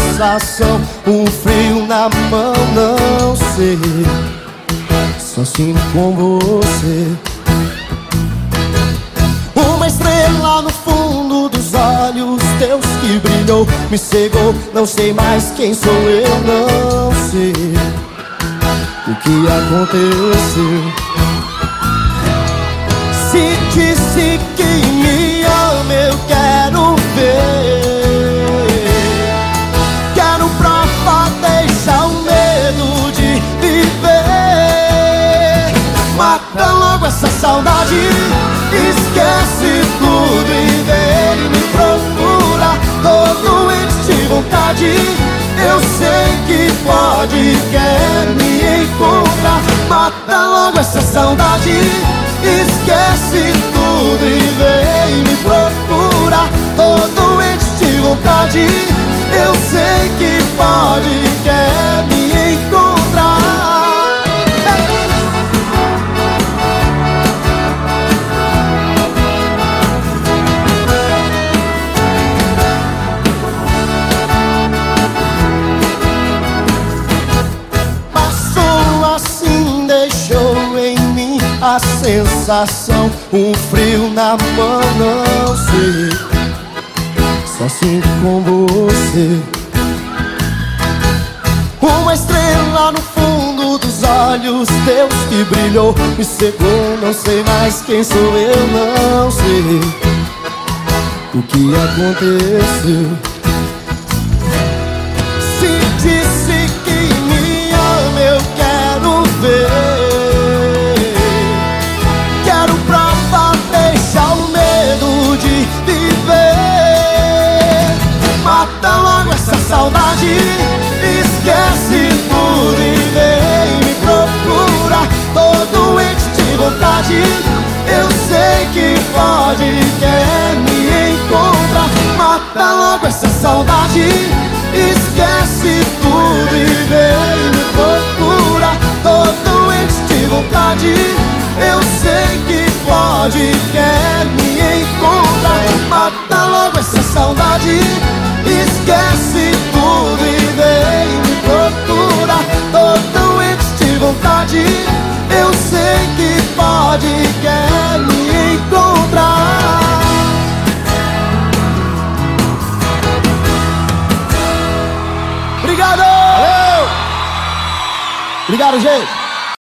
sensação, um frio na mão, não sei. Só sinto com você. Uma estrela no fundo dos olhos teus que brilhou, me cegou. Não sei mais quem sou eu, não sei o que aconteceu. Se disse que Mata logo essa saudade, esquece tudo e vem me procura. Tô doente de vontade, eu sei que pode, quer me encontrar. Mata logo essa saudade, esquece tudo e vem me procura. Tô doente de vontade, eu sei que pode, sensação, um frio na mão, não sei. Só sinto com você. Uma estrela no fundo dos olhos teus que brilhou, me cegou, não sei mais quem sou eu, não sei o que aconteceu. Esquece tudo e vem me procura. Tô doente de vontade, eu sei que pode, quer me encontrar. Mata logo essa saudade, esquece tudo e vem me procura. Tô doente de vontade, eu sei que pode, quer me encontrar. Mata logo essa saudade, esquece Obrigado! Valeu! Obrigado, gente!